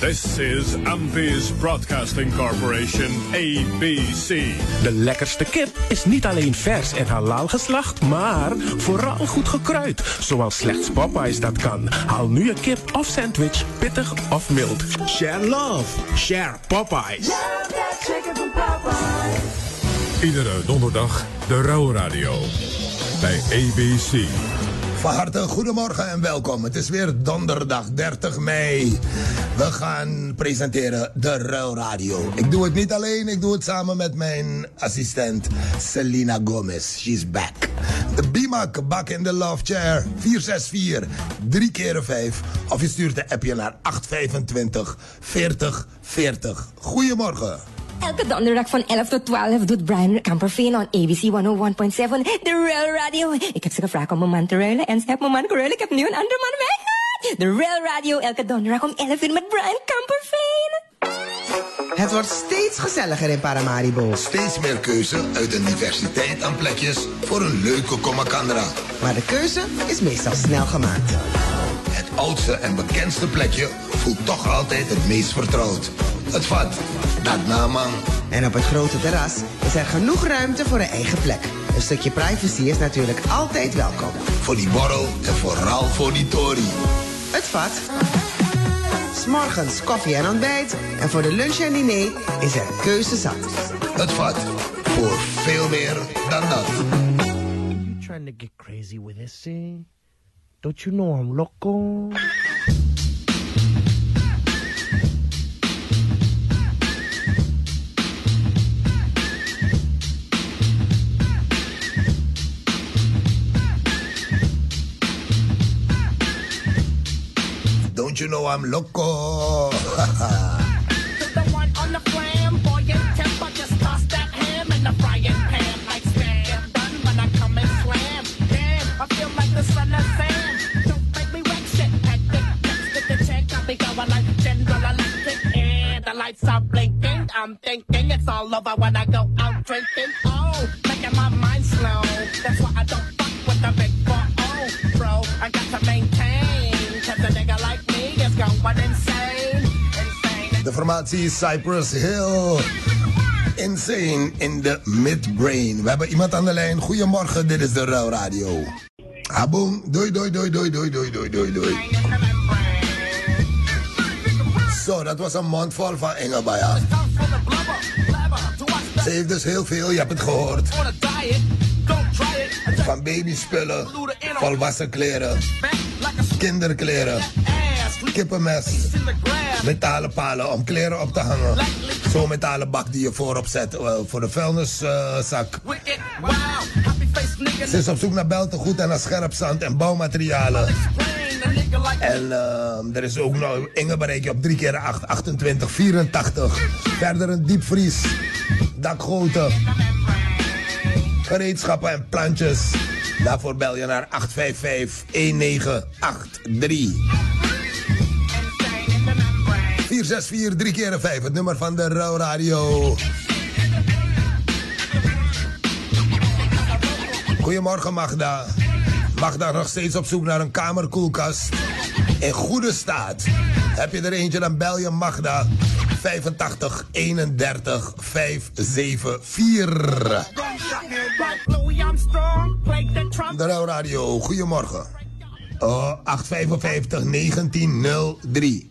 This is Ampi's Broadcasting Corporation, ABC. De lekkerste kip is niet alleen vers en halal geslacht, maar vooral goed gekruid. Zoals slechts Popeyes dat kan. Haal nu een kip of sandwich, pittig of mild. Share love. Share Popeyes. Iedere donderdag de Rauw Radio. Bij ABC. Van harte goedemorgen en welkom. Het is weer donderdag 30 mei. We gaan presenteren de Ruil Radio. Ik doe het niet alleen, ik doe het samen met mijn assistent Selena Gomez. She's back. De BIMAC, bak in de love chair. 464 3 keer 5. Of je stuurt een appje naar 825 40 40. Goedemorgen. Elke donderdag van 11 tot 12 doet Brian Camperveen on ABC 101.7 de Real Radio. Ik heb ze gevraagd om mijn man te ruilen en ze heeft mijn man geruild. Ik heb nu een andere man weg. De Real Radio elke donderdag om 11 uur met Brian Camperveen. Het wordt steeds gezelliger in Paramaribo. Steeds meer keuze uit een diversiteit aan plekjes voor een leuke Comacandra. Maar de keuze is meestal snel gemaakt. Het oudste en bekendste plekje voelt toch altijd het meest vertrouwd. Het vat, dat naman. En op het grote terras is er genoeg ruimte voor een eigen plek. Een stukje privacy is natuurlijk altijd welkom. Voor die borrel en vooral voor die tory. Het vat. S'morgens koffie en ontbijt. En voor de lunch en diner is er keuze zat. Het vat, voor veel meer dan dat. You trying to get crazy with this thing? Don't you know I'm loco? General Electric. And the one on the flam, boy, you're tempered. Just toss that ham in the frying pan. I stand done when I come and swam. Yeah, I feel like the sun of sand. Don't make me wake shit. I think the check, I'll be going like the gentleman like this. Yeah, the lights are blinking. I'm thinking it's all over when I go out drinking. Oh, making my mind slow. That's why I don't fuck with the big four oh, bro. I got to maintain. Insane. De formatie Cypress Hill. Insane in the midbrain. We hebben iemand aan de lijn. Goedemorgen, dit is de Ruil Radio. Aboom, doei, doei, doei, doei, doei, doei, doei, doei, doei. Zo, dat was een mond vol van Engelbaya. Ze heeft dus heel veel, je hebt het gehoord. Van babyspullen, volwassen kleren, kinderkleren, kippenmes, metalen palen om kleren op te hangen. Zo'n metalen bak die je voorop zet eh, voor de vuilniszak. Ze is op zoek naar beltegoed en naar scherp zand en bouwmaterialen. En eh, er is ook nog Inge bereik je op 3 keer 8, 28, 84. Verder een diepvries, dakgoten, gereedschappen en plantjes. Daarvoor bel je naar 855 1983. 464 3 keer 5, het nummer van de Rauw Radio. Goedemorgen Magda. Magda nog steeds op zoek naar een kamerkoelkast. In goede staat. Heb je er eentje, dan bel je Magda. 85 31 574. De Rauw Radio, goedemorgen. Oh, 855 1903.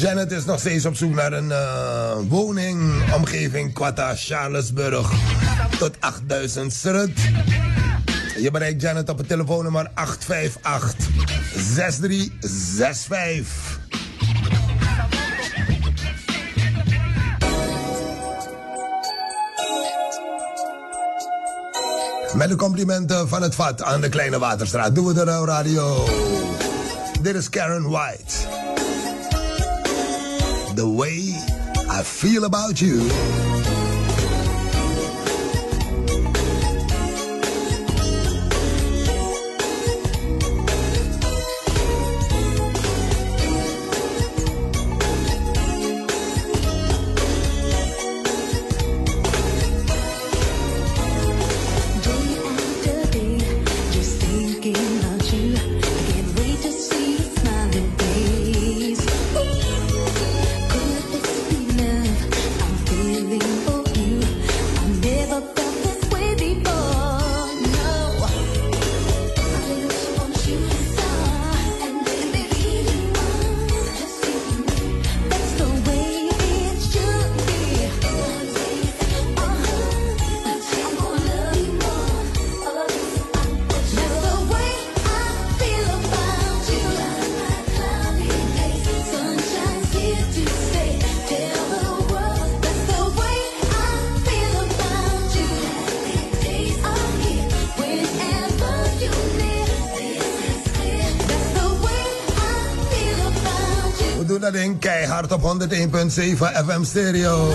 Janet is nog steeds op zoek naar een eh, uh, woning. Omgeving Quata Charlesburg tot 8000 Srut. Je bereikt Janet op het telefoonnummer 858 6365. Met de complimenten van het VAT aan de Kleine Waterstraat doen we de Radio. Dit is Karen White. the way I feel about you. doe dat in keihard op 101.7 FM stereo.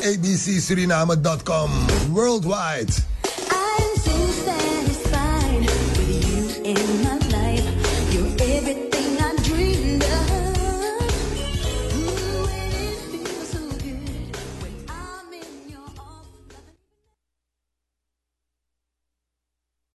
abcsuriname.com worldwide. I'm satisfied with you in